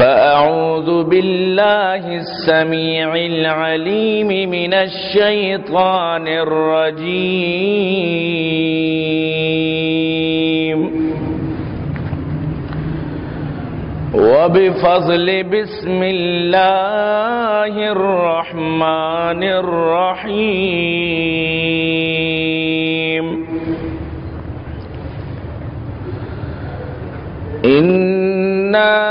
فأعوذ بالله السميع العليم من الشيطان الرجيم. وبفضل بسم الله الرحمن الرحيم. إنا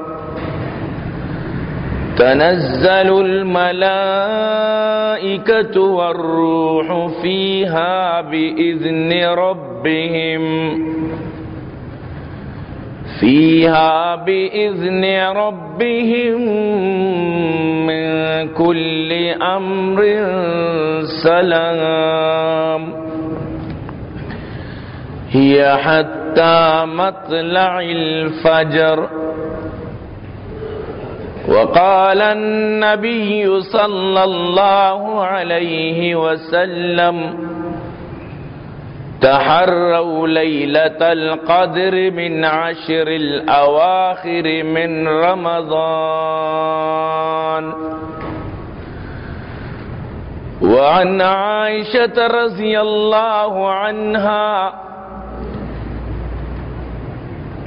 تنزل الملائكة والروح فيها بإذن ربهم. فيها بإذن ربهم من كل أمر سلام. هي حتى مطلع الفجر. وقال النبي صلى الله عليه وسلم تحروا ليلة القدر من عشر الأواخر من رمضان. وعن عائشة رضي الله عنها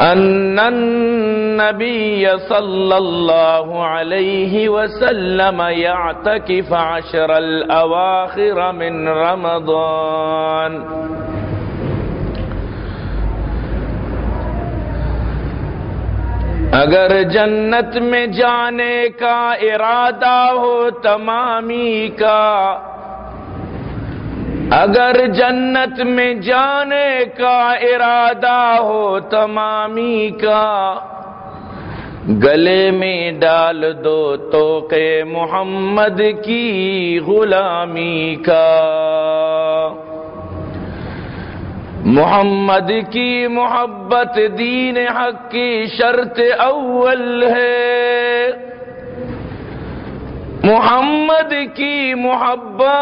أن النبي صلى الله عليه وسلم يعتكف عشر الأواخر من رمضان. اگر جنت میں جانے کا ارادہ ہو تمامی کا اگر جنت میں جانے کا ارادہ ہو تمامی کا، گلے میں ڈال دو تو کہ محمد کی غلامی کا۔ محمد کی محبت دین حق کی شرط اول ہے۔ محمد کی محبت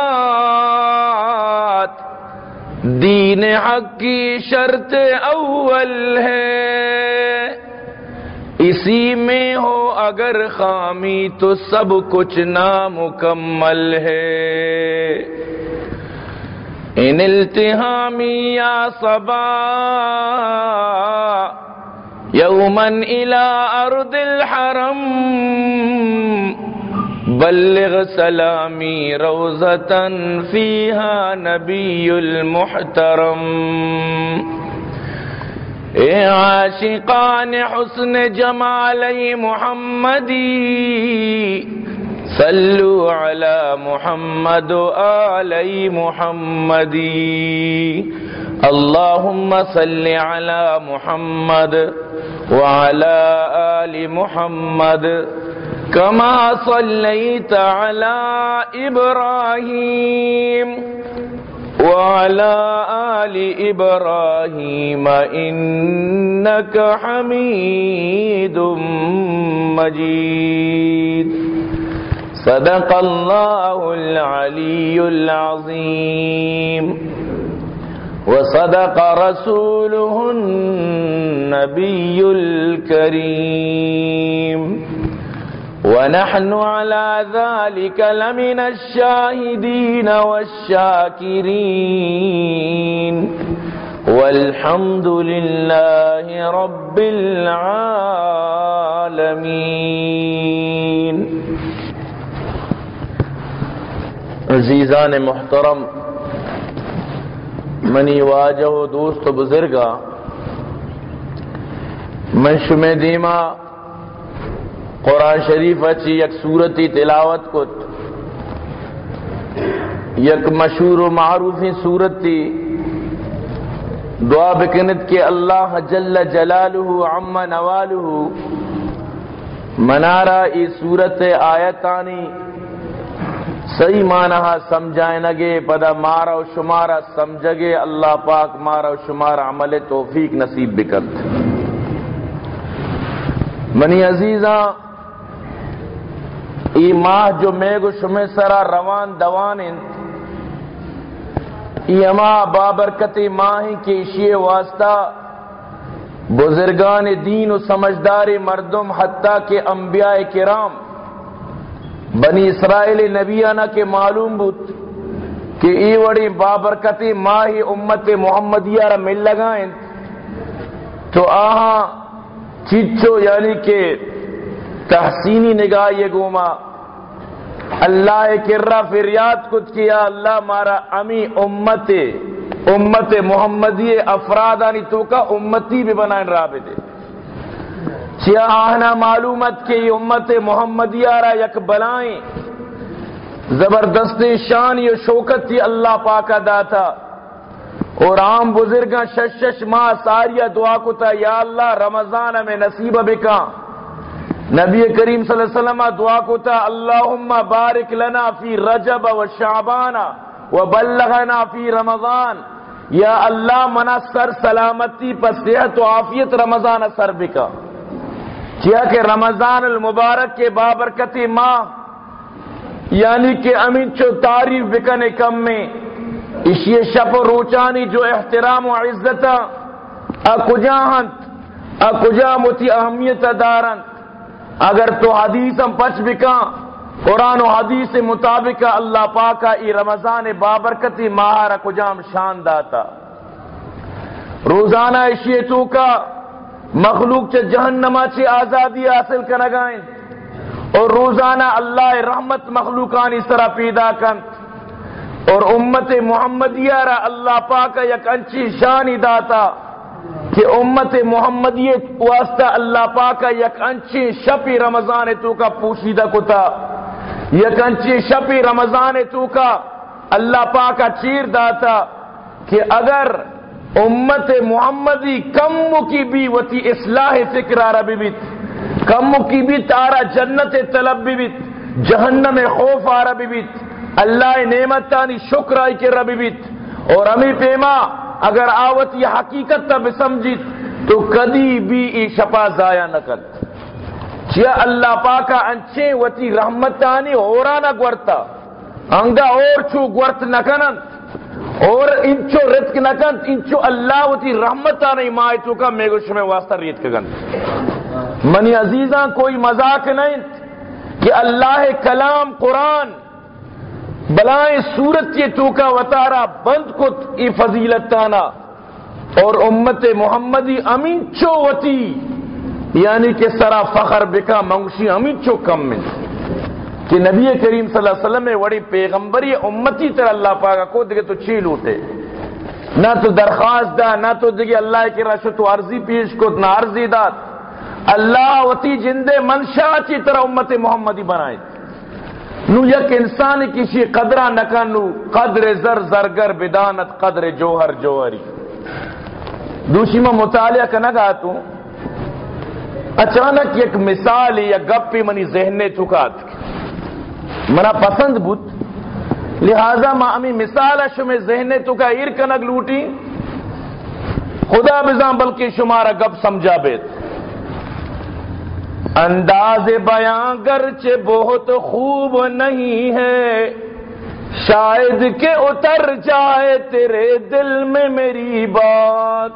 دین حق کی شرط اول ہے۔ اسی میں ہو اگر خامی تو سب کچھ نامکمل ہے۔ ان التهامي يا صبا يوما إلى أرض الحرم۔ بلغ سلامي روزة فيها نبي المحترم اے عاشقان حسن جمالی محمدی، صلو على محمد آل محمد اللهم صل على محمد وعلى آل محمد۔ كما صليت على إبراهيم وعلى آل إبراهيم إنك حميد مجيد. صدق الله العلي العظيم. وصدق رسوله النبي الكريم. ونحن على ذلك لمن الشاهدين والشاكرين. والحمد لله رب العالمين. عزیزان محترم، منی واجہ و دوست و بزرگا من شمع دیما قرآن شریف اچھی یک صورتی تلاوت کت یک مشہور و معروفی صورت تھی دعا بکنت کہ اللہ جل جلالہ عم نوالہ منارا ای صورت آیتانی صحیح معنی سمجھائیں نگے، پدا مارا و شمارا سمجھگے، اللہ پاک مارا و شمارا عمل توفیق نصیب بکت۔ منی عزیزاں ای ماہ جو میگو شمع سرا روان دوان انت ای اما بابرکتی ماہی کی اشیے واسطہ بزرگان دین و سمجھدار مردم حتیٰ کہ انبیاء کرام، بنی اسرائیل نبیانہ کے معلوم بود کہ ای وڑی بابرکتی ماہی امت محمدیہ را مل لگائیں۔ تو آہاں چچو یعنی کہ تحسینی نگاہ یہ گوما۔ اللہ کرا فریاد کچھ کیا، اللہ مارا امی امت امت محمدی افرادانی تو کا امتی بھی بنائیں رابطے۔ چیا آہنا معلومت کی امت محمدیہ را یک بلائیں۔ زبردست شان یہ شوکت تھی اللہ پاکا داتا اور عام بزرگاں شش شش ماہ ساریہ دعا کو تا یا اللہ رمضان میں نصیب بکا نبی کریم صلی اللہ علیہ وسلم دعا کو تا اللہم بارک لنا فی رجب و شعبان و بلغنا فی رمضان۔ یا اللہ، منا سر سلامتی پر صحت و عافیت رمضان سر بکا۔ کیا کہ رمضان المبارک کے بابرکتی ماہ یعنی کہ امین چو تعریف بکنے کم میں۔ اسی شپ و روچانی جو احترام و عزت اکجاہنت اکجامتی اہمیت دارنت اگر تو حدیث ہم پچ بکا قرآن و حدیث مطابق اللہ پاکا ای رمضان بابرکتی ماہر کجام شان داتا۔ روزانہ اشیتو کا مخلوق چے جہنما چے آزادی حاصل کنگائیں اور روزانہ اللہ رحمت مخلوقانی سرا پیدا کن۔ اور امت محمدیہ را اللہ پاکا یک انچی شانی داتا۔ کہ امت محمدیت واسطہ اللہ پاکا یک انچی شپی رمضان تو کا پوشیدہ کتا۔ یک انچی شپی رمضان تو کا اللہ پاکا چیر داتا کہ اگر امت محمدی کم کی بھی وتی اصلاح فکر آرہ بیت، کم کی بھی تارا جنت طلب بیت، جہنم خوف آرہ بیت، اللہ نعمت تانی شکر آئی کے ربی بیت۔ اور امی پیما اگر آوت یہ حقیقت تب سمجھت تو کدی بھی ای شپا ضائع نہ کر چیا اللہ پاکا انچے وتی رحمت آنی اورا نہ گورتا۔ انگا اور چو گورت نہ کنن اور انچو رزق نہ کن انچو اللہ وتی رحمت آنی مائی تو کا میگو شمع واسطہ ریت کگن منی عزیزاں، کوئی مذاق نہیں۔ کہ اللہ کلام قرآن بلائیں صورت یہ توکا وطارا بند کت ای فضیلت تانا اور امت محمدی امین چو یعنی کہ سرا فخر بکا، منگشی امین چو کم من کہ نبی کریم صلی اللہ علیہ وسلم میں وڑی پیغمبری امتی تر اللہ پاکا کو دیکھے تو چیل ہوتے نہ تو درخواست دا، نہ تو دیکھے اللہ کی رشو تو عرضی پیش کت، نہ عرضی داد۔ اللہ وتی جندے منشا چی طرح امت محمدی بنائے۔ نو یک انسان کسی قدرہ نکنو قدر زر زرگر بدانت قدر جوہر جوہری دوسری میں مطالعہ کا نگا تو اچانک یک مثال یا گپی منی ذہن نے چکات. منا پسند بود، لہذا ما امی مثال شمی ذہن چکا ایر کنگ لوٹی. خدا بزان بلکہ شمارا گپ سمجھا بیت. انداز بیاں گرچہ بہت خوب نہیں ہے۔ شاید کہ اتر جائے تیرے دل میں میری بات۔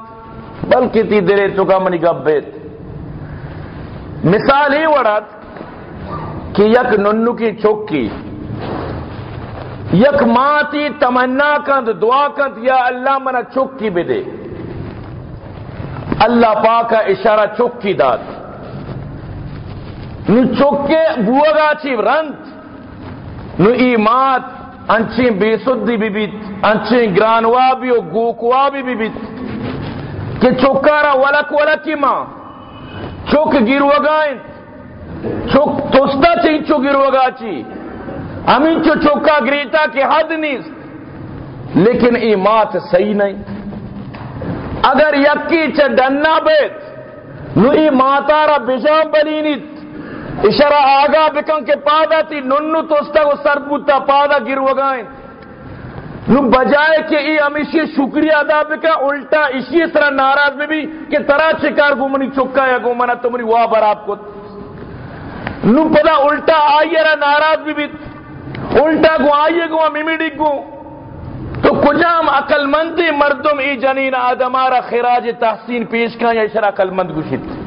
بلکہ تی دلے تو کا منی گبیت مثال ہی وڑت کہ یک ننو کی چوکی۔ یک ماں تی تمنا کند، دعا کند، یا اللہ منا چوکی بھی دے۔ اللہ پاک کا اشارہ چوکی داد۔ نو چوکے بوگا چی رنت نو ایمات انچیں بے سدی بھی بیت انچیں گرانوا بھی و گوکوا بھی بھی بیت کہ چوکارا ولک ولکی ماں چوک گیروگائیں چوک توستا چی چو گیروگا چی امین چو چوکا گریتا کے حد نیست لیکن ای مات صحیح نہیں اگر یکی چھ ڈننا بیت نو ای ماتارا بشام بلینیت اشارہ آگا بکن کے پادا تی ننو توستا کو سر بوتا پادا گیروگائیں نو بجائے کہ ای ہمیشہ شکریہ ادا بکا، الٹا اسی طرح ناراض میں بھی کہ ترا چکار گمنی چکا یا گمنا تمری واہ براب کو۔ نو پدا الٹا آئیے رہا ناراض بھی بھی۔ الٹا گو آئیے گو میمیڈی گو۔ تو کجام عقل مندی مردم ای جنین آدمارا خراج تحسین پیش کھا یا اشرا عقل مند گوشت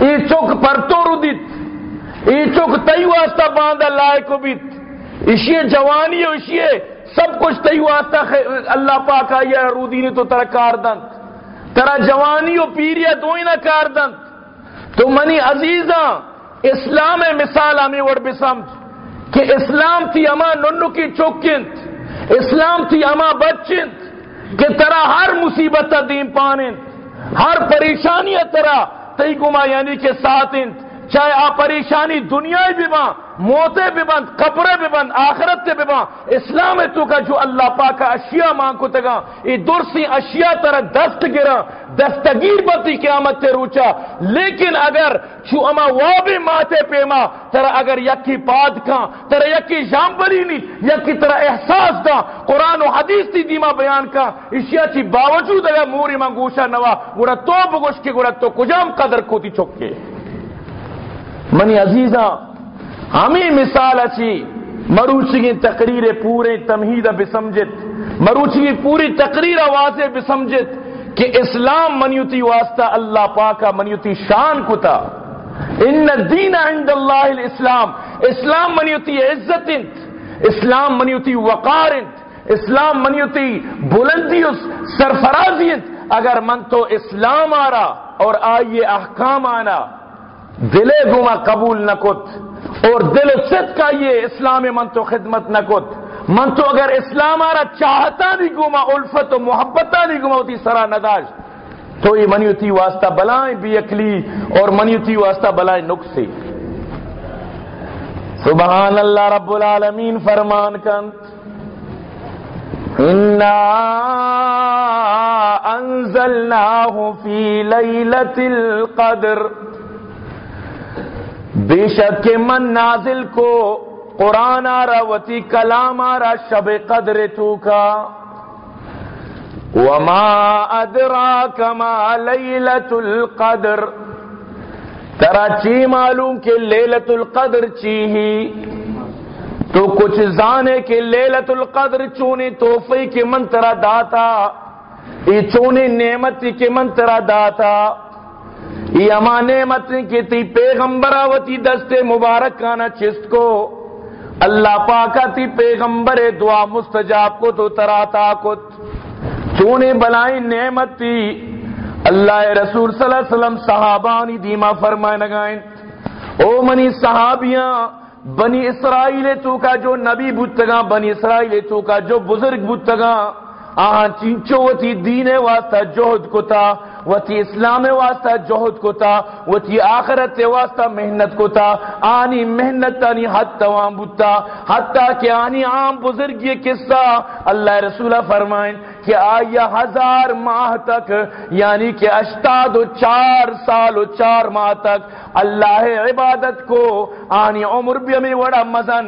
ای چوک پرتو رو دیت، ای چوک تیو واسطہ باندھا لائے کو بیت۔ اسی جوانی اسی سب کچھ تی واسطہ اللہ پاک آیا رودی نے تو ترا کار دن۔ ترا جوانی و پیریا دو ہی نہ کار دن۔ تو منی عزیزاں، اسلام مثال ہمیں وڑ بسمجھ کہ اسلام تھی اما ننو کی چوکنت اسلام تھی اما بچنت کہ ترا ہر مصیبت دین پاننت ہر پریشانی ترا تئی گما یعنی کہ سات انچ چاہے آ پریشانی دنیا بھی ماں موتے بھی بند قبرے بھی بند آخرت بھی بند اسلام تو کا جو اللہ پاک اشیاء ماں کو تگا یہ درسی اشیاء طرح دست گرا، دستگیر بتی قیامت تے روچا۔ لیکن اگر چھو اما وہ بھی ماتے پیما ترا اگر یکی پاد کا ترا یکی جامبری نی، یکی ترا احساس دا، قرآن و حدیث تی دیما بیان کا اشیاء چی باوجود اگر موری من گوشا نوا گوڑا تو بگوش کے گوڑا تو کجام قدر کو تی چکے۔ منی عزیزاں، ہمیں مثال اچھی، مروچی کی تقریر پورے تمہید بسمجت مروچی کی پوری تقریر واضح بسمجت کہ اسلام منیوتی واسطہ اللہ پاکا منیوتی شان کتا ان الدین عند اللہ الاسلام، اسلام منیوتی عزت انت، اسلام منیوتی وقار انت، اسلام منیوتی بلندی سرفرازی انت۔ اگر من تو اسلام آرا اور آئیے احکام آنا دلے گما قبول نہ کت اور دل ست کا یہ اسلام من تو خدمت نہ کت۔ من تو اگر اسلام آ رہا چاہتا نہیں گما الفت و محبت نہیں گما ہوتی سرا نداش تو یہ منیوتی واسطہ بلائیں بھی اکلی اور منیوتی واسطہ بلائیں نقصی سبحان اللہ رب العالمین فرمان کنت انزلناه في ليلة القدر۔ بے شک کے من نازل کو قرآن آرا وتی کلام آرا شب قدر تو کا۔ وما ادراک ما لیلت القدر۔ ترا چی معلوم کہ لیلت القدر چی ہی؟ تو کچھ زانے کے لیلت القدر چونے توفی کے منترا داتا۔ یہ چونے نعمت کے منترا داتا۔ یہ اما نعمت کی تی پیغمبراوتی دست مبارک کانا چست کو۔ اللہ پاکا تی پیغمبر دعا مستجاب کو تو تراتا کت چونے بلائیں نعمت تی۔ اللہ رسول صلی اللہ علیہ وسلم صحابانی دیما فرمائے نگائیں او منی صحابیاں، بنی اسرائیل تو کا جو نبی بودتگا بنی اسرائیل تو کا جو بزرگ بودتگا آہاں چینچو وتی دین واسطہ جہد کو تا۔ وتی اسلام واسطہ جہد کو تا وتی آخرت واسطہ محنت کو تا آنی محنت آنی حد توام بوتا، حتی کہ آنی عام بزرگ یہ قصہ۔ اللہ رسولہ فرمائیں کہ آیا ہزار ماہ تک یعنی کہ اشتاد و چار سال و چار ماہ تک اللہ عبادت کو آنی عمر بھی ہمیں وڑا مزن۔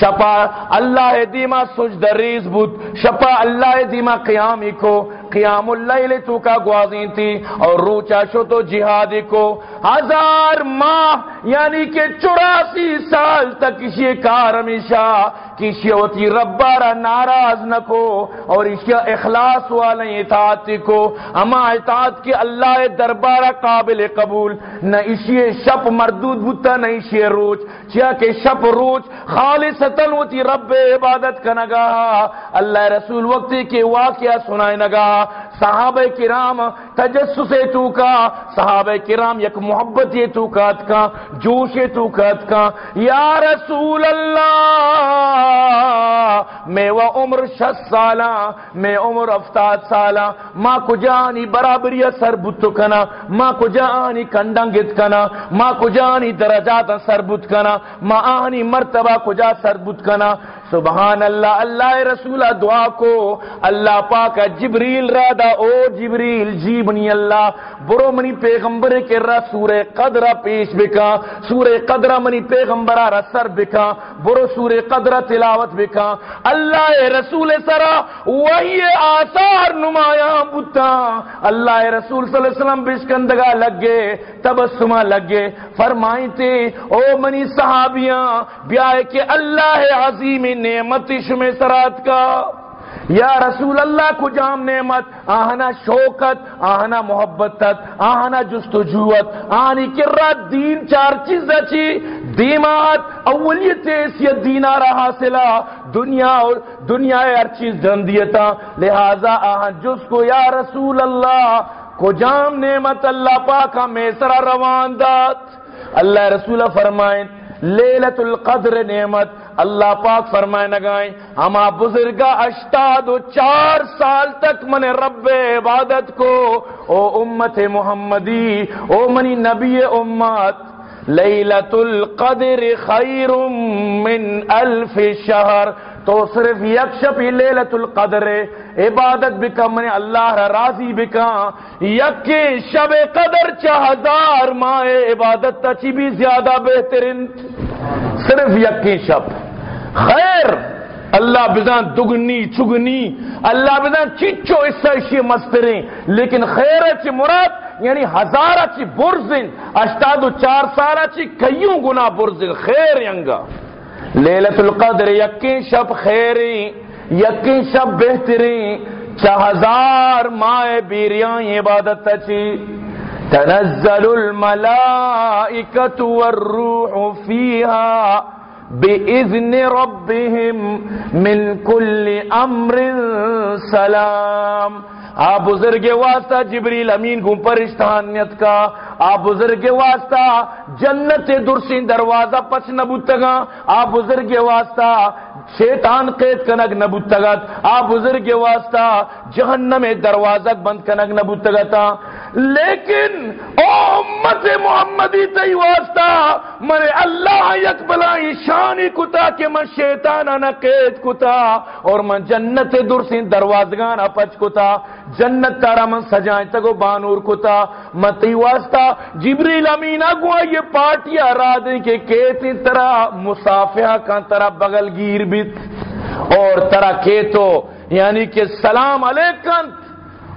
شپا اللہ دیما سجد ریز بود، شپا اللہ دیما قیامی کو۔ قیام اللیل تو کا گوازین تھی اور روچا شو تو جہادی کو ہزار ماہ یعنی کہ چوراسی سال تک کسی کار ہمیشہ کسی ہوتی ربارا ناراض نہ کو اور اس کا اخلاص والا اطاعت کو اما اطاعت کی اللہ دربارہ قابل قبول نہ اسی شپ مردود بوتا نہ اسی روچ چیا کہ شپ روچ خالصتاً ہوتی رب عبادت کا نگاہ اللہ رسول وقت کے واقعہ سنائے نگاہ صحابہ کرام تجسس تو کا، صحابہ کرام یک محبت یہ تو کات کا جوش تو کات کا۔ یا رسول اللہ، میں وہ عمر شس سالہ، میں عمر افتاد سالہ۔ ماں کجانی برابری سر بت کنا، ماں کجانی کنڈنگت کنا، ماں کجانی درجات سر بت کنا۔ معانی آنی مرتبہ کجا سر بت کنا؟ سبحان اللہ اللہ رسول دعا کو، اللہ پاک جبریل رادا او جبریل جی بنی اللہ برو منی پیغمبر کے را سورہ قدرہ پیش بکا، سورہ قدرہ منی پیغمبرہ را سر بکا، برو سورہ قدرہ تلاوت بکا۔ اللہ رسول سرا وہی آثار نمایاں بتا اللہ رسول صلی اللہ علیہ وسلم بشکندگا لگ گئے تبسمہ لگ گئے فرمائیں تے، او منی صحابیاں بیائے کہ اللہ عظیم نعمت شم سرات کا۔ یا رسول اللہ کو جام نعمت آہنا شوکت آہنا محبت آہنا جستجوت آہنی کرات دین چار چیز اچھی دیمات، اولیت ایسیت دینارہ حاصلہ، دنیا اور دنیا ہر چیز دن دیتا لہذا آہن جس کو یا رسول اللہ کو جام نعمت، اللہ پاکا میسرہ روان دات اللہ رسول فرمائیں لیلت القدر نعمت۔ اللہ پاک فرمائے نگائیں ہما بزرگا اشتاد و چار سال تک من رب عبادت کو، او امت محمدی، او منی نبی امت۔ لیلت القدر خیر من الف شہر۔ تو صرف یک شپی لیلت القدر، عبادت بکا من یعنی اللہ راضی بکا یک شب قدر چہ ہزار ماہ عبادت تا چی بھی زیادہ بہترین۔ صرف یک شب۔ خیر، اللہ بزان دگنی، چگنی۔ اللہ بزان چچو، اس سے مستریں۔ لیکن خیر چی مراد یعنی ہزارہ چی برزن۔ اشتاد و چار سارا چی کئیوں گنا برزن۔ خیر ینگا۔ لیلت القدر، یقین شب خیری یقین شب بہترین چھ ہزار ماہ بیریاں عبادت چی تنزل الملائکت والروح فیہا بِإِذْنِ رَبِّهِمْ مِنْ كُلِّ أَمْرٍ سَلَامٍ۔ آپ بزرگ واسطہ جبریل امین کو پرشتانیت کا آپ بزرگ واسطہ جنت درسین دروازہ پچ نبوتگا آپ بزرگ واسطہ شیطان قید کنگ نبوتگت آپ بزرگ واسطہ جہنم دروازہ بند کنگ نبوتگتا لیکن او امت محمدی تی واسطہ من اللہ یک بلائی شانی کتا کہ من شیطانہ قید کتا اور من جنت درسین دروازگان پچ کتا جنت تارا من سجائیں تگو بانور کتا متی واسطہ جبریل امینہ گوا یہ پارٹیا را دیں کہ کیتی طرح مسافیہ کا طرح بغل گیر بیت اور طرح کیتو یعنی کہ سلام علیکم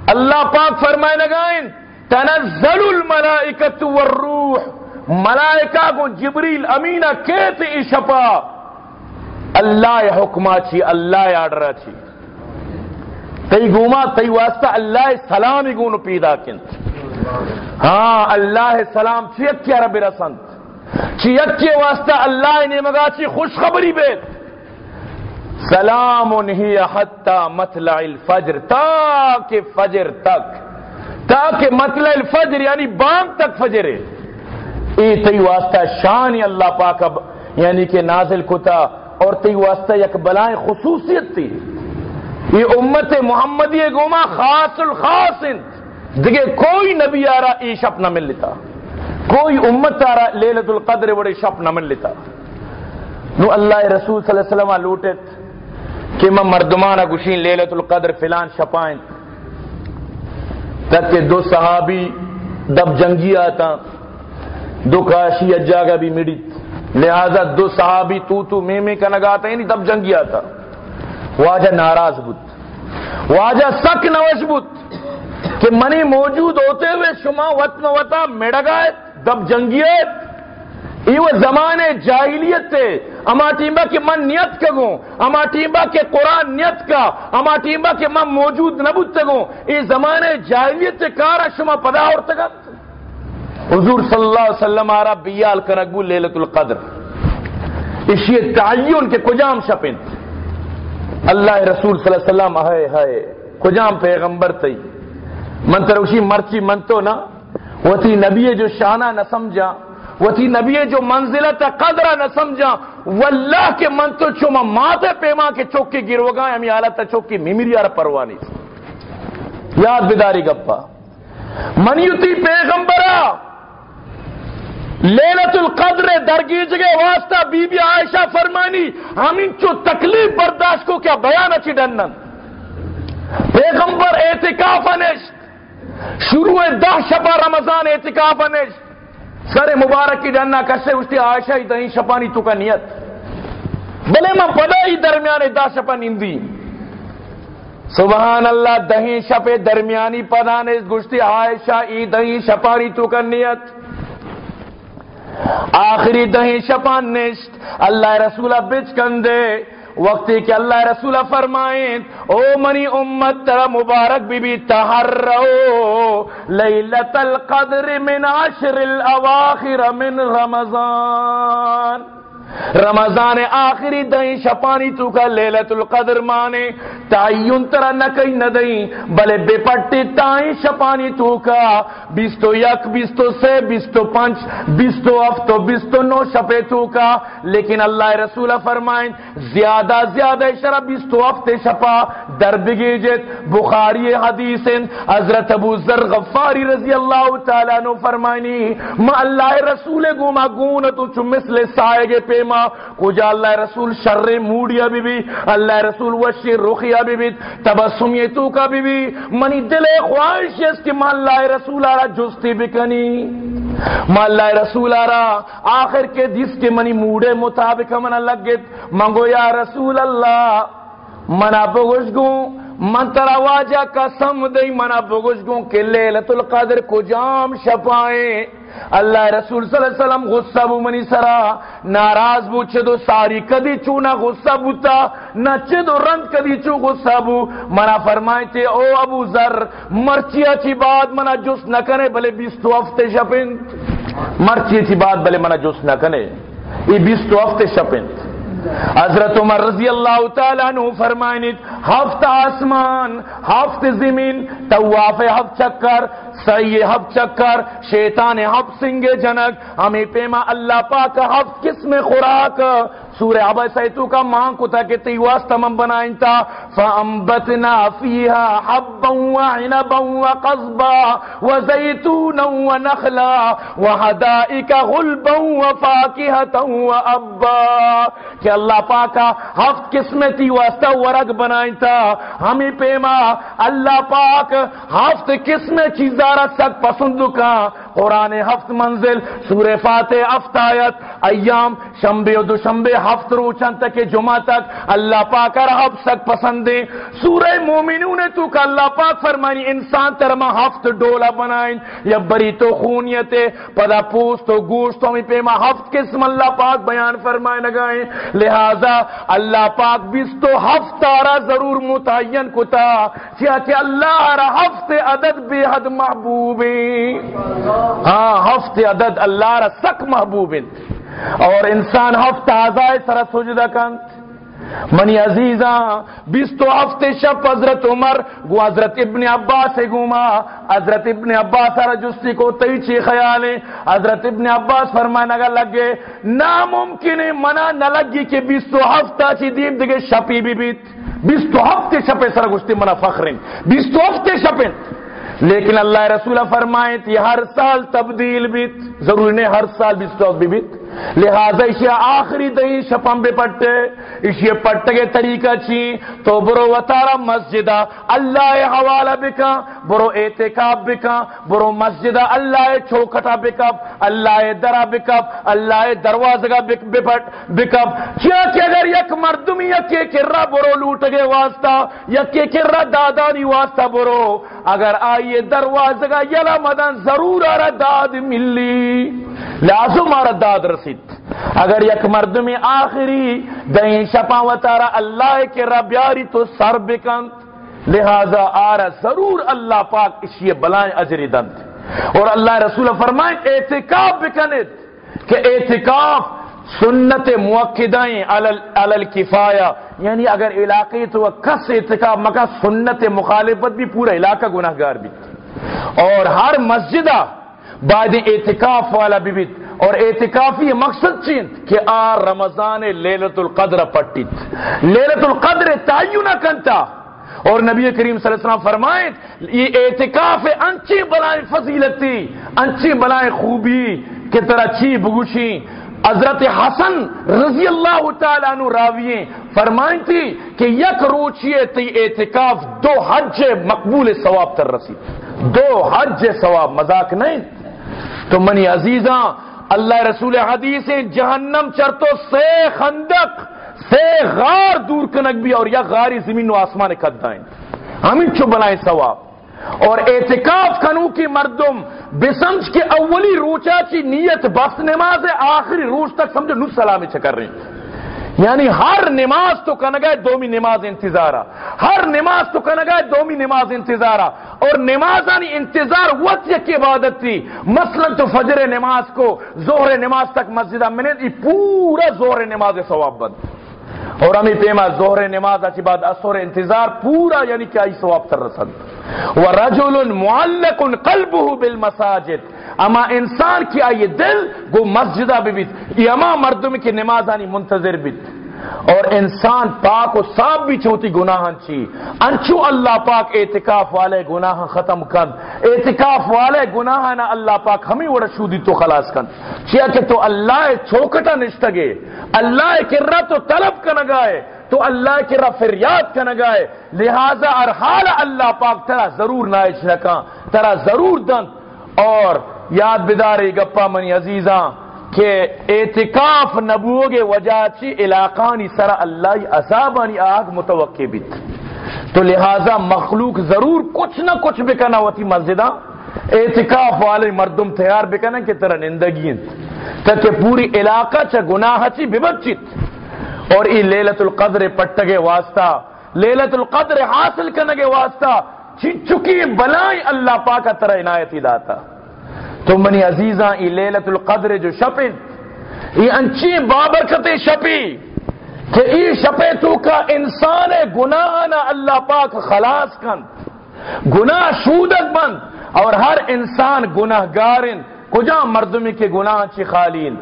اللہ پاک فرمائے لگائیں تنزل الملائکت والروح. ملائکہ کو جبریل امینہ کیتی شپا اللہ حکمہ چی اللہ آڈرہ چی تی گوما تی واسطہ، اللہ سلام گون پیدا کنت ہاں اللہ سلام چیک رب رسند. چیک کے واسطہ اللہ نے مگا چی خوشخبری بیت. سلام ہی حتی مطلع الفجر تاکہ فجر تک. تاکہ مطلع الفجر یعنی بام تک فجر ہے ای تی واسطہ شان اللہ پاک یعنی کہ نازل کتا اور تی واسطہ یک بلائیں خصوصیت تھی۔ یہ امت محمدی گوما خاص الخاص دیکھے کوئی نبی آ رہا یہ شپ نہ مل لیتا۔ کوئی امت آ رہا لیلت القدر بڑے شپ نہ مل لیتا۔ نو اللہ رسول صلی اللہ علیہ وسلم لوٹت کہ میں مردمانہ گشین لیلت القدر فلان شپائیں تک کہ دو صحابی دب جنگی آتا، دو کاشی اجاگا بھی مڑیت لہذا دو صحابی تو تو میں میں کا نگاتا یعنی دب جنگی آتا۔ واجہ ناراض بود۔ واجہ سک نوش بود کہ منی موجود ہوتے ہوئے شما وط وطا میڑگائے، دب جنگیت یہ وہ زمانے جاہلیت تھے اما ٹیمبا کے من نیت کگوں، اما ٹیمبا کے قرآن نیت کا، اما ٹیمبا کے من موجود نبوت تگوں یہ زمانے جاہلیت کارا شما پدا اور تگت حضور صلی اللہ علیہ وسلم آرہ بیال کنگو لیلت القدر۔ اسی تعین کے کجام شپن۔ اللہ رسول صلی اللہ علیہ وسلم ہے ہے کجام پیغمبر تی من تروشی مرچی من تو نا۔ وہ تھی نبی جو شانہ نہ سمجھا۔ وہ تھی نبی جو منزلت قدرہ نہ سمجھا واللہ کے من تو چوما ماتے پیما کے چوکی گرو گا ہمیں حالت چوکی میمیری آر پروانی یاد بداری گپا۔ منیوتی پیغمبرہ لیلت القدر درگیج گئے واسطہ بی بی عائشہ فرمانی، ہم ان چو تکلیف برداشت کو کیا بیان اچھی ڈنن پیغمبر اعتکاف انشت شروع دہ شپا رمضان اعتکاف انشت سر مبارک کی ڈننا کسے اسے عائشہ ہی دہیں شپانی تو کا نیت۔ بلے میں پدا ہی درمیان دہ شپا سبحان اللہ دہیں شپے درمیانی پدانے گشتی عائشہ ای دہیں شپانی تو کا نیت۔ آخری دہیں شپان نشت۔ اللہ رسول بچ کندے۔ وقتی کہ اللہ رسول فرمائیں، او منی امت، ترا مبارک بی بی، تحرو لیلت القدر من عشر الاواخر من رمضان. رمضان آخری دیں شپانی تو کا لیلت القدر مانے۔ تعین ترا نکی ندیں بلے بے پٹی تائیں شپانی تو کا۔ بیستو یک، بیستو سے بیستو پنچ بیستو افتو بیستو نو شپے تو کا۔ لیکن اللہ رسول فرمائیں، زیادہ زیادہ شرع بیستو افتے شپا در بگی جت بخاری حدیث حضرت ابو ذر غفاری رضی اللہ تعالیٰ نو فرمائنی ما اللہ رسول گوما گونتو چو مثل سائے گے پہ پیما کجا اللہ رسول شر موڑیا بی بی اللہ رسول وشی رخیا بی بی تبسمی تو کا بی بی منی دل خواہش اس کی ماں اللہ رسول آرہ جستی بکنی۔ ماں اللہ رسول آرہ آخر کے جس کے منی موڑے مطابق منا لگت منگو یا رسول اللہ منا بگشگوں من ترا واجہ قسم دئی منا بگشگوں کہ لیلت القدر کو جام شپائیں اللہ رسول صلی اللہ علیہ وسلم غصہ بو منی سرا، ناراض بو چھے دو ساری کدی چونا غصہ بوتا نہ چھے دو رند کدی چو غصہ بو۔ منا فرمائے تھے او ابو ذر، مرچی اچھی بات منا جس نہ کنے، بلے بیستو ہفتے شپنت۔ مرچی اچھی بات بلے منا جس نہ کنے۔ یہ بیستو ہفتے شپنت۔ حضرت عمر رضی اللہ تعالیٰ عنہ فرمائنیت ہفت آسمان، ہفت زمین تواف ہفت چکر سی ہب چکر شیطان ہب سنگے جنک ہمیں پیما اللہ پاک ہب قسم خوراک؟ سورہ عبا سیتو کا ماں کو تھا کہ تی واسطہ من بنائیں تا فَأَنبَتْنَا فِيهَا حَبًّا وَعِنَبًا وَقَصْبًا وَزَيْتُونًا وَنَخْلًا وَحَدَائِكَ غُلْبًا وَفَاكِهَةً وَأَبًّا کہ اللہ پاکا ہفت قسمتی واسطہ ورق بنائیں تا ہمیں پیما، اللہ پاک ہفت قسم چیزارہ سک؟ پسند کا قرآن ہفت منزل، سورہ فاتح افتایت ایام شمبے و دو شمبے ہفت روچن تک جمعہ تک۔ اللہ پاک رہب سک پسندے سورہ مومنون تو کا اللہ پاک فرمانی انسان ترما ہفت ڈولا بنائیں۔ یا بری تو خونیت پدا پوست تو گوشت تو پیما ہفت قسم اللہ پاک بیان فرمائے نگائیں لہذا اللہ پاک بیس تو ہفت آرہ ضرور متعین کتا کیا اللہ را ہفت عدد بے حد محبوب ہاں ہفت عدد اللہ را سک محبوب اور انسان ہفت آزائے سر سجدہ کنت منی عزیزاں بیس تو ہفتے شب حضرت عمر، گو حضرت ابن عباس سے گوما۔ حضرت ابن عباس سارا جستی کو تیچی خیال ہے حضرت ابن عباس فرمائے نگا لگے، ناممکن ہے منع نہ لگی کہ بیس تو ہفتہ چی دیم دگے شپی بھی بیت۔ بیس تو ہفتے شپے سارا گشتی منع فخرین بیس تو ہفتے شپیں لیکن اللہ رسول فرمائیں تھی ہر سال تبدیل بیت۔ ضروری نہیں ہر سال بیس تو بھی بیت۔ لہذا اسے آخری دہی شپم بے پٹے، اسے پٹ کے طریقہ چی تو برو وطارا مسجدہ، اللہ حوالہ بکا، برو اعتقاب بکا، برو مسجدہ، اللہ چوکٹا بکب اللہ درہ بکب اللہ دروازگا بپٹ بکب کیا کہ اگر یک مردمی یکی کرا برو لوٹ گے واسطہ یکی کرا دادانی واسطہ برو۔ اگر آئیے دروازگا یلا مدن ضرور آرہ داد ملی۔ لازم آرہ داد رسی۔ اگر یک مرد میں آخری دہیں شپا و تارا اللہ کے ربیاری تو سر بکند، لہذا آرہ ضرور اللہ پاک اسی بلائیں اجری دند۔ اور اللہ رسول فرمائیں اعتقاب بکند کہ اعتقاب سنت موقدائیں علل کفایا یعنی اگر علاقے تو کس اعتقاب مکہ سنت مخالفت بھی پورا علاقہ گناہ گار بھی۔ اور ہر مسجدہ بعد اعتکاف والا بیت اور اعتکافی مقصد چیند کہ آ رمضان لیلت القدر پٹیت۔ لیلت القدر تعین کنتا۔ اور نبی کریم صلی اللہ علیہ وسلم فرمائیں یہ اعتکاف انچی بلائیں فضیلتی، انچی بلائیں خوبی، کہ طرح چی بگوشی۔ حضرت حسن رضی اللہ تعالیٰ عنہ راوییں فرمائیں تھی کہ یک روچیے تی اعتکاف دو حج مقبول ثواب تر رسی دو حج ثواب مذاق نہیں۔ تو منی عزیزاں اللہ رسول حدیث جہنم چرتو سے خندق، سے غار دور کنک بھی اور یا غاری زمین و آسمان کدائیں ہمیں چو بنائیں ثواب۔ اور اعتکاف کنو کی مردم بسمج کے اولی روچا چی نیت بس نماز ہے آخری روچ تک سمجھو نو سلامی چکر رہی یعنی ہر نماز تو کنگائے دومی نماز انتظارہ۔ ہر نماز تو کنگائے دومی نماز انتظارہ۔ اور نمازانی انتظار وقت کی عبادت تھی؟ مثلا تو فجر نماز کو زہر نماز تک مسجدہ میں نے پورا زہر نماز ثواب بند۔ اور ہمیں پیما زہر نماز اچھی بعد اثر انتظار پورا یعنی کیا ہی ثواب تر ورجل معلق قلبه بالمساجد اما انسان کی آئی دل گو مسجدہ بھی بیت یہ اما مردم کی نمازانی منتظر بیت اور انسان پاک و صاف بھی چھوتی گناہن چی انچو اللہ پاک اعتکاف والے گناہ ختم کن۔ اعتکاف والے گناہ نہ اللہ پاک ہمیں وڑا شودی تو خلاص کن۔ چیا کہ تو اللہ چوکٹا نشتگے۔ اللہ کرا تو طلب کا نگائے تو اللہ کی رب فریاد کا نگائے لہذا ارحال اللہ پاک ترا ضرور نائش رکھا ترا ضرور دن۔ اور یاد بداری گپا منی عزیزاں کہ اعتکاف نبوگے وجہ چی علاقانی سر اللہ عذابانی آگ متوقع بیت تو لہذا مخلوق ضرور کچھ نہ کچھ بکنا ہوتی مسجدہ، اعتکاف والے مردم تیار بکنا کہ طرح نندگی تاکہ پوری علاقہ چا گناہ چی ببچت اور ای لیلت القدر پٹگے واسطہ، لیلت القدر حاصل کرنے واسطہ چکی بلائیں اللہ پاک طرح عنایتی داتا۔ تو منی عزیزاں، ای لیلت القدر جو شپن ای انچی بابرکت شپی۔ کہ ای شپے تو کا انسان گناہ نہ اللہ پاک خلاص کن۔ گناہ شودت بند اور ہر انسان گناہ گارن کجا مردمی کے گناہ چی خالین؟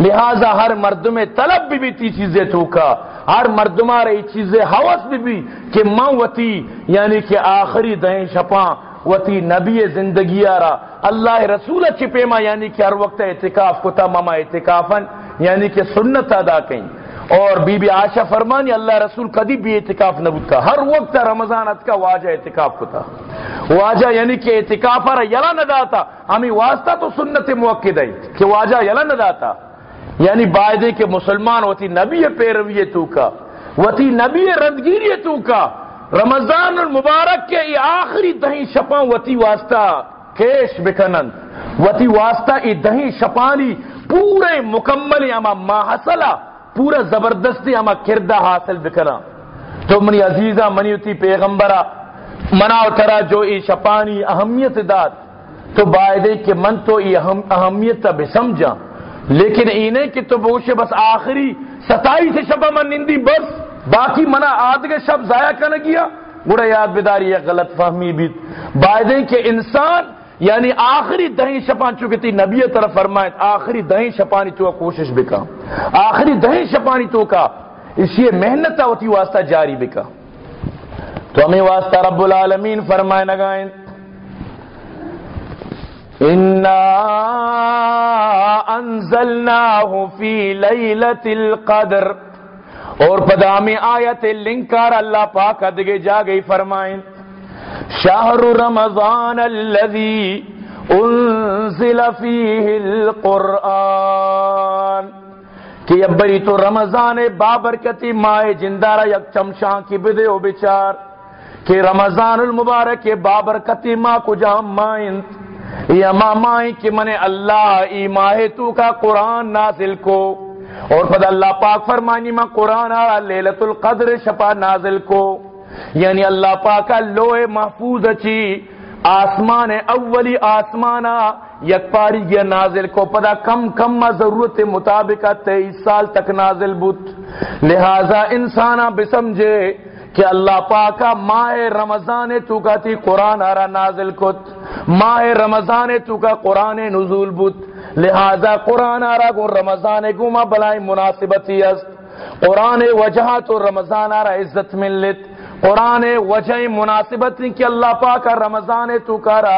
لہذا ہر مردم طلب بھی بھی تی چیزیں تو کا۔ ہر مردمہ رہی چیزیں حوث بھی بھی کہ موتی یعنی کہ آخری دہیں شپاں۔ وتی نبی زندگی آرا۔ اللہ رسول اچھی پیما یعنی کہ ہر وقت اعتکاف کتا مما اعتکافن یعنی کہ سنت ادا کہیں اور بی بی آشا فرمانی اللہ رسول کدی بھی اعتکاف نبود کا ہر وقت رمضان ات کا واجہ اعتکاف کتا واجہ یعنی کہ اعتکاف آرا یلا نہ داتا۔ ہمیں واسطہ تو سنت موقع دائی کہ واجہ یلا نہ داتا۔ یعنی بائدے کے مسلمان وتی نبی پیروی تو کا، وتی نبی ردگیری تو کا۔ رمضان المبارک کے یہ آخری دہی شپاں وتی واسطہ، کیش بکنن وتی واسطہ یہ دہی شپانی پورے مکمل اما ماحصلہ پورا زبردستی اما کردہ حاصل بکنا تو منی عزیزہ، منی اتی پیغمبرہ منا کرا جو ای شپانی اہمیت داد، تو بائدے کہ من تو ای اہمیت تا بسمجھا لیکن اینے کہ تو بوشے بس آخری ستائی سے شپا من نندی، بس۔ باقی منا آدھ کے شب ضائع کرنے گیا بڑا یاد بیداری یہ غلط فہمی بھی۔ بائدیں کہ انسان یعنی آخری دہیں شپان چکے تھی نبی طرف فرمائے، آخری دہیں شپانی تو کوشش بکا آخری دہیں شپانی تو کا اس لیے محنت ہوتی واسطہ جاری بکا تو ہمیں واسطہ رب العالمین فرمائے نگائیں انزلناه في ليله القدر اور پدامی آیت لنکار اللہ پاک ادگے جا گئی فرمائیں۔ شہر رمضان الذي انزل فيه القرآن۔ کہ ابری تو رمضان بابرکتی مائے جندارہ یک چمشاں کی بدے و بچار۔ کہ رمضان المبارک بابرکتی ماں کو جام مائن یا ماں مائیں کہ من اللہ ای ماہ تو کا قرآن نازل کو۔ اور پد اللہ پاک فرمانی میں قرآن آ لیلت القدر شپا نازل کو۔ یعنی اللہ پاک کا لوہ محفوظ اچھی آسمان اولی آسمانا یک پاری گیا نازل کو۔ پدا کم کم ضرورت مطابق تیئیس سال تک نازل بت لہذا انسانا بسمجھے کہ اللہ پاکا ماہ رمضان تو کا تھی قرآن آرا نازل کت۔ ماہ رمضان تو کا قرآن نزول بت لہذا قرآن آرا کو رمضان گما بلائی مناسبتی است. قرآن وجہ تو رمضان آرا عزت ملت. قرآن وجہ مناسبت کہ اللہ پاک رمضان تو کارا،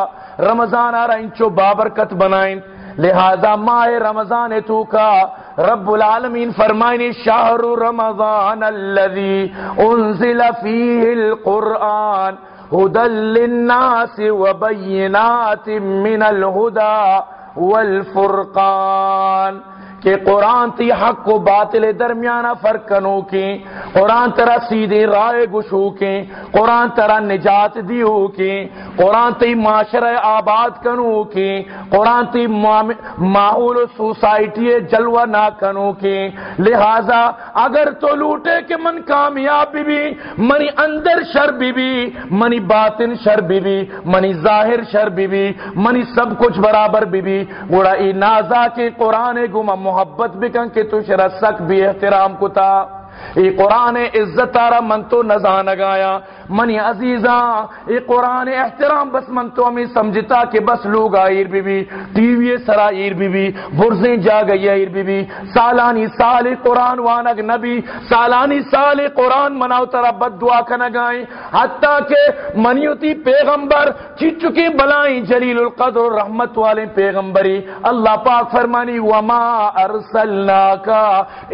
رمضان آرا انچو بابرکت بنائیں لہذا ماہ رمضان تو کا رب العالمین فرمائنی، شہر رمضان الذي انزل فيه القرآن هدى للناس وبينات من الهدى والفرقان کہ قرآن تی حق و باطل درمیانہ فرق کنو کی قرآن ترا سیدھی رائے گشو کی قرآن ترا نجات دیو کی قرآن تی معاشرہ آباد کنو کی قرآن تی ماحول سوسائٹی جلوہ نہ کنو کی لہذا اگر تو لوٹے کہ من کامیاب بھی بھی منی اندر شر بھی بھی، منی باطن شر بھی بھی، منی ظاہر شر بھی بھی، منی سب کچھ برابر بھی بھی۔ گوڑا ای نازا کے قرآن گمہ محبت بکن کہ تو شرسک بھی احترام کتا۔ ای قرآن عزت آرہ من تو نزا نگایا منی عزیزاں ای قرآن احترام، بس من تو ہمیں سمجھتا کہ بس لوگ آئیر بی بی ٹی وی سرا ایر بی بی برزیں جا گئی ایر بی بی سالانی سال قرآن وانگ نبی، سالانی سال قرآن مناو ترا بد دعا کنگائیں حتیٰ کہ منیوتی پیغمبر چی چکی بلائیں جلیل القدر، رحمت والے پیغمبری۔ اللہ پاک فرمانی، وما ارسلناکا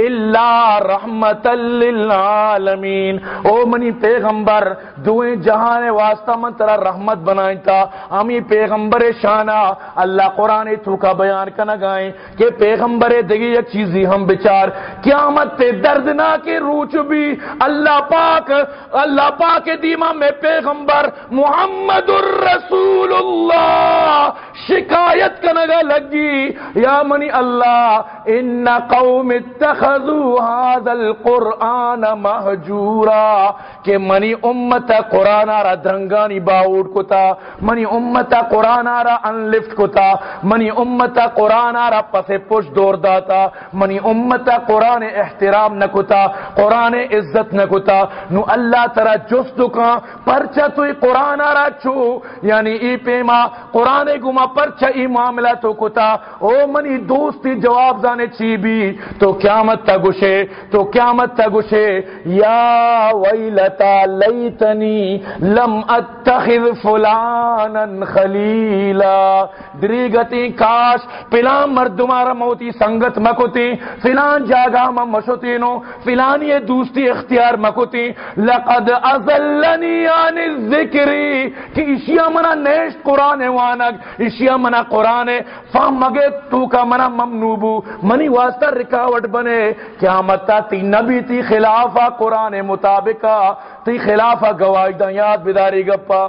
الا رحمت للعالمین او منی پیغمبر دوئیں جہان واسطہ من ترا رحمت بنائیں تا۔ ہمیں پیغمبر شانہ، اللہ قرآن تو کا بیان کا گائیں کہ پیغمبر دگی ایک چیزی ہم بچار۔ قیامت تے دردناک روچ بھی اللہ پاک اللہ پاک دیما میں پیغمبر محمد الرسول اللہ۔ شکایت کا نگا لگی۔ یا منی اللہ، ان قوم اتخذوا هذا القرآن محجورا کہ منی امت قرآن آرہ درنگانی باؤڈ کتا، منی امت قرآن آرہ انلفت کتا، منی امت قرآن آرہ پس پش دور داتا، منی امت قرآن احترام نکتا، قرآن عزت نکتا۔ نو اللہ ترہ جست کان پرچہ توی قرآن آرہ چھو۔ یعنی ای پیما، قرآن گما پرچہ ای معاملہ تو کتا۔ او منی دوستی جواب زانے چی بھی تو قیامت تا گشے تو قیامت تا گشے یا ویلتا لیتنی لم اتخذ فلانا خلیلا۔ دریگتی کاش، پلان مردمارا موتی، سنگت مکوتی۔ فلان جاگا ما مشوتینو فلان یہ دوستی اختیار مکوتی۔ لقد ازلنی آن الذکری کہ اشیاء منا نیشت قرآن وانک اشیاء منا قرآن فهم مگے تو کا منا ممنوبو۔ منی واسطہ رکاوٹ بنے قیامتا تی نبی تی خلافہ قرآن مطابقہ۔ تی خلافہ گواہی دا یاد بداری گپا،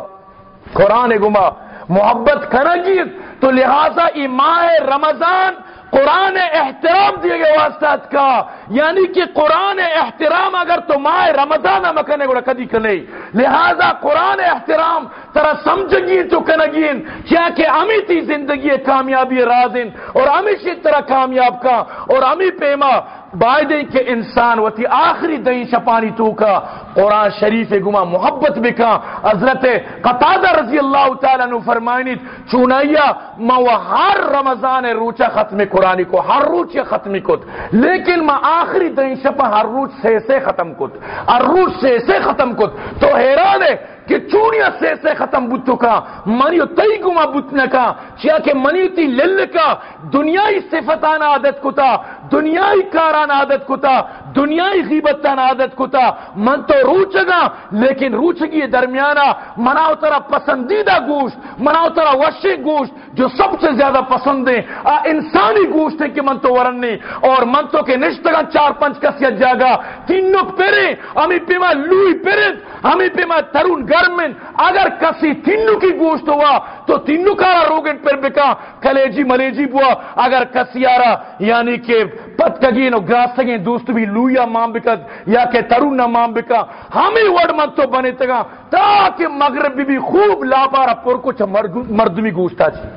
قرآن گما، محبت کرنگی جی، تو لہذا ایماہ رمضان قرآن احترام دیے گئے واسطات کا۔ یعنی کہ قرآن احترام اگر تو ماہ رمضان مکنے گوڑا کدی کنے۔ لہذا قرآن احترام ترا سمجھگی تو کنگین، کیا کہ امی تی زندگی کامیابی رازن، اور امی شی طرح کامیاب کا، اور امی پیما بائدیں کہ انسان وتی آخری دئی شپانی تو کا قرآن شریف گما محبت بکا۔ حضرت قطادہ رضی اللہ تعالیٰ نو فرمائنی چونیا ما وہ ہر رمضان روچہ ختم قرآنی کو، ہر روچ ختم کت۔ لیکن ما آخری دئی شپا ہر روچ سے سے ختم کت۔ ہر روچ سے سے ختم کت۔ تو حیران ہے کہ چونیا سے سے ختم بتو کا منیو تئی گما بتنے کا، چیا کہ منی تی لل کا، دنیای صفتان عادت کتا، دنیای کاران عادت کتا، دنیای غیبتان عادت کتا۔ من تو روچگا، لیکن روچگی درمیانہ مناو ترا پسندیدہ گوشت، مناو ترا وشی گوشت، جو سب سے زیادہ پسند ہے آ انسانی گوشت ہے کہ من تو ورنی اور من تو کے نشتگا چار پنچ کسیت جاگا۔ تینوں پیرے ہمیں پیما لوئی پیرے ہمیں پیما ترون گا۔ گرمن اگر کسی تینوں کی گوشت ہوا تو تینوں کارا روگن پر بکا کلیجی ملیجی بوا۔ اگر کسی آرا یعنی کہ پتکگین و گراسگین دوست بھی لویا مام بکت یا کہ ترون نہ مام بکا ہمیں وڑ من تو بنے تگا۔ تاکہ مغرب بھی, بھی خوب لابارا پر کچھ مردمی گوشتا چی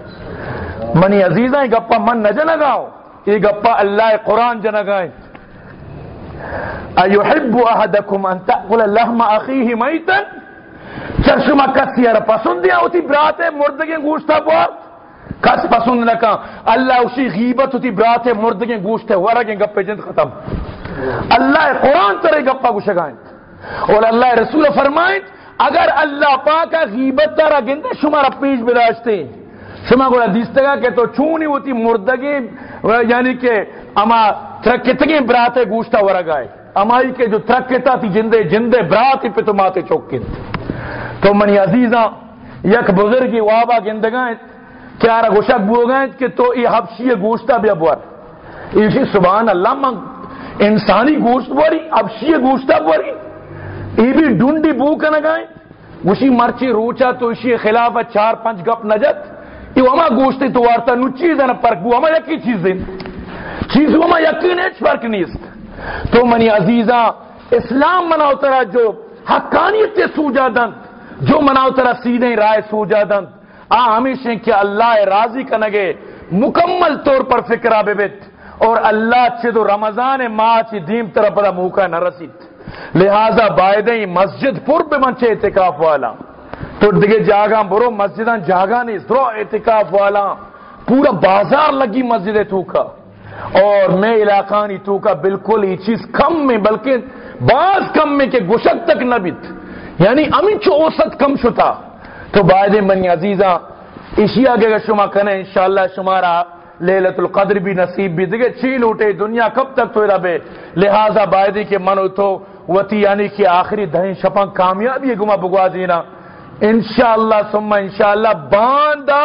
منی عزیزاں گپا من نہ جنگاؤ۔ یہ گپا اللہ قرآن جنگائیں۔ ایحب احدکم ان تأکل لحم اخیه میتا چرشما کسی را پسند یا ہوتی برات مردگی گوشتا بوار کس پسند نہ نکا۔ اللہ اسی غیبت ہوتی، برات مردگی گوشتا ورگیں گپے جند ختم۔ اللہ قرآن ترے گپا گوشگائیں اور اللہ رسول فرمائیں اگر اللہ پاک غیبت تارا گندے شما را پیش بداشتے شما گوڑا دیستگا کہ تو چونی ہوتی مردگی یعنی کہ اما ترکتگی برات گوشتا ورگائے۔ امائی کے جو ترکتا تھی جندے جندے براتی پہ تو ماتے چوکن تو منی عزیزاں یک بزرگی وابا گندگائیں کیا را گوشک بو گئے کہ تو یہ حبشی گوشتا بھی ابوار اسی سبحان اللہ، من انسانی گوشت بوری حبشی گوشتا بوری یہ بھی ڈنڈی بو کا نگائیں اسی مرچی روچا تو اسی خلاف چار پنچ گپ نجت. یہ ہما گوشتی تو وارتا نو چیز ہے نا پرک بو ہما یکی چیز دیں چیز ہما یقین ہے فرق نہیں تو منی عزیزہ اسلام منا اترا جو حقانیت سے سوجا دند جو منا سیدھے رائے سوجا دند۔ آ ہمیشہ کہ اللہ راضی کنگے، مکمل طور پر فکرہ بے بیت۔ اور اللہ چھے دو رمضان ماہ چی دیم طرح پدا موقع نہ رسید۔ لہذا بائدیں مسجد پر بے منچے اعتقاف والا۔ تو دیگے جاگاں برو مسجدان جاگاں نہیں درو اعتقاف والا۔ پورا بازار لگی مسجد تو کا اور میں علاقہ نہیں تو کا بالکل یہ چیز کم میں، بلکہ بعض کم میں کہ گشک تک نہ بیت۔ یعنی امی چو اوسط کم شتا. تو بعد منی عزیزہ، اسی آگے گا شما کنے انشاءاللہ شمارا لیلت القدر بھی نصیب بھی دیکھے چیل اٹھے دنیا کب تک تو ربے؟ لہذا بائدی کے منو تو وتی یعنی کہ آخری دہیں شپاں کامیابی گما بگوا دینا. انشاءاللہ سمہ انشاءاللہ باندہ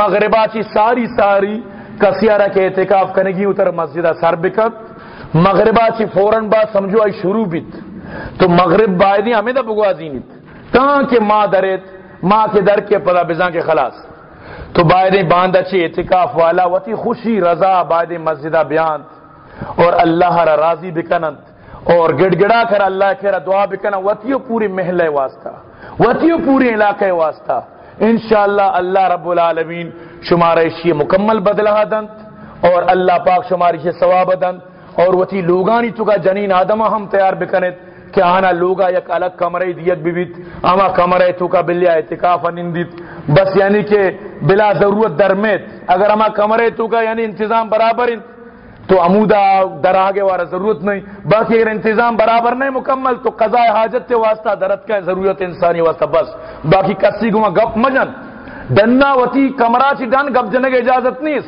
مغربہ چی ساری ساری کسیارہ کے اعتکاف کرنے گی، اتر مسجدہ سر بکت. مغربہ چی فوراں با سمجھو آئی شروع بیت. تو مغرب بائدی ہمیں دا بگوا دینیت۔ تاں کہ ماں درت ماں کے در کے پدا بزاں کے خلاص۔ تو بائدی باندھ اچھی اعتکاف والا وتی خوشی، رضا بائدی مسجدہ بیان۔ اور اللہ را راضی بکنند۔ اور گڑ گڑا کر اللہ کے را دعا بکنا وتیو پوری محلہ واسطہ وتیو پوری علاقہ واسطہ۔ انشاءاللہ اللہ رب العالمین شمار شی مکمل بدلہ دنت اور اللہ پاک شمار شی ثواب دنت اور وتی لوگانی تو کا جنین آدم ہم تیار بکنت کہ آنا لوگا یک الگ کمرے دیت بیت اما کمرے تو کا بلیا اعتکاف نندیت۔ بس یعنی کہ بلا ضرورت درمیت اگر اما کمرے تو کا یعنی انتظام برابر تو عمودہ در آگے وارا ضرورت نہیں۔ باقی اگر انتظام برابر نہیں مکمل، تو قضاء حاجت تے واسطہ درد کا ضرورت انسانی واسطہ بس۔ باقی کسی گما گپ مجن ڈنا وتی کمرہ چی ڈن گپ جنے کی اجازت نہیں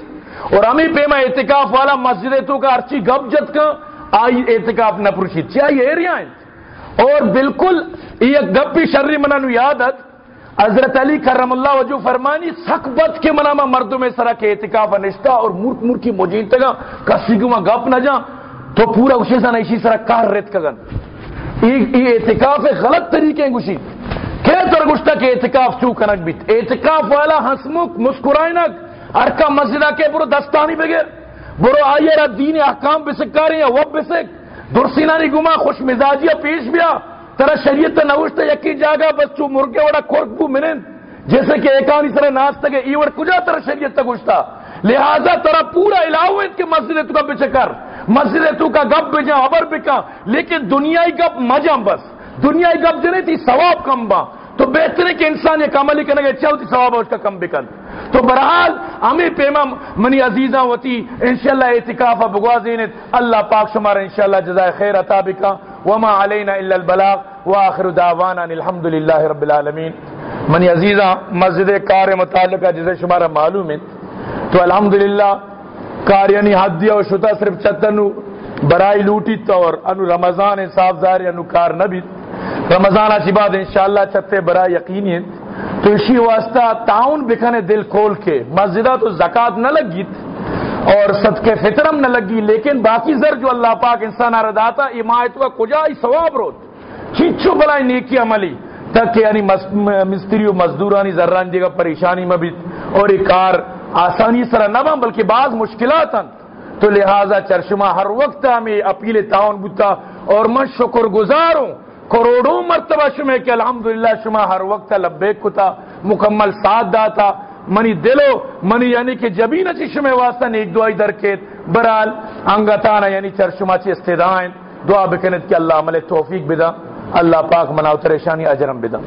اور امی پیما اعتکاف والا مسجد تو کا ارچی گپ جت کا، آئی اعتکاف نہ پرشی چاہیے ایریا ہیں؟ اور بالکل یہ گپی شرری منانو یادت حضرت علی کرم اللہ وجو فرمانی سک بد کے منامہ مردوں میں سرا کے اعتکاف نشتا اور ملک ملک کی موجین تگا کسی کو گپ نہ جا تو پورا اسی سا اسی سرا کار ریت کگن۔ یہ اعتکاف غلط طریقے گوشی۔ کہ تر کے اعتکاف چو کنک بیت۔ اعتکاف والا ہنسمک مسکرائنک ارکا مسجدہ کے برو دستانی بغیر۔ برو آئیے را دین احکام بسکاری ہیں وب بسک۔ درسینانی گما، خوش مزاجیہ پیش بیا. ترا شریعت نوشتا یکی جاگا، بس چو مرگے وڑا کورک بو منن. جیسے کہ ایکانی سر ناس تگے ایوڑ کجا ترا شریعت تا گوشتا؟ لہذا ترا پورا علاوہ کے مسجد تو کا بچکر مسجد تو کا گپ بجا، عبر بکا. لیکن دنیای گپ مجام بس. دنیای گپ جنے تھی ثواب کم با. تو بہتر ہے کہ انسان یہ کملی کرنے گے چلتی ثواب اس کا کم بکن. تو برحال ہمیں پیما منی عزیزاں ہوتی، انشاءاللہ اعتکاف بگوازینت اللہ پاک شمار انشاءاللہ جزائے خیر عطا بکا۔ وما علینا الا البلاغ۔ واخر دعوانا الحمد للہ رب العالمین۔ منی عزیزہ مسجد کار متعلقہ جسے شمارا معلوم ہے۔ تو الحمدللہ، کار یعنی حد دیا و شتا صرف چتنو، برائی لوٹی تو اور انو رمضان صاف ظاہر انو کار نبی۔ رمضان اچھی بات انشاءاللہ چتے برائی یقینی ہے۔ تو اسی واسطہ تعاون بکھنے دل کھول کے مسجدہ تو زکات نہ لگیت اور صدقے فطرم نہ لگی، لیکن باقی زر جو اللہ پاک انسان آرداتا امایت کا کجائی ثواب روت۔ چیچو بلائی نیکی عملی، تک یعنی مستری و مزدورانی ذران جگہ پریشانی میں بھی اور ایک کار آسانی سر نہ بلکہ بعض مشکلات ہیں۔ تو لہذا چرشما ہر وقت ہمیں اپیل تعاون بتا اور میں شکر گزار ہوں کروڑوں مرتبہ شمع کہ الحمدللہ شما ہر وقت لبیک کتا، مکمل ساتھ داتا، منی دلو، منی یعنی کہ جبی نہ شمع واسطہ نیک دعائی درکیت برال، انگتانا یعنی چرشما چی استدائن دعا بکنت کہ اللہ عمل توفیق بدا، اللہ پاک مناو تریشانی اجرم بدا۔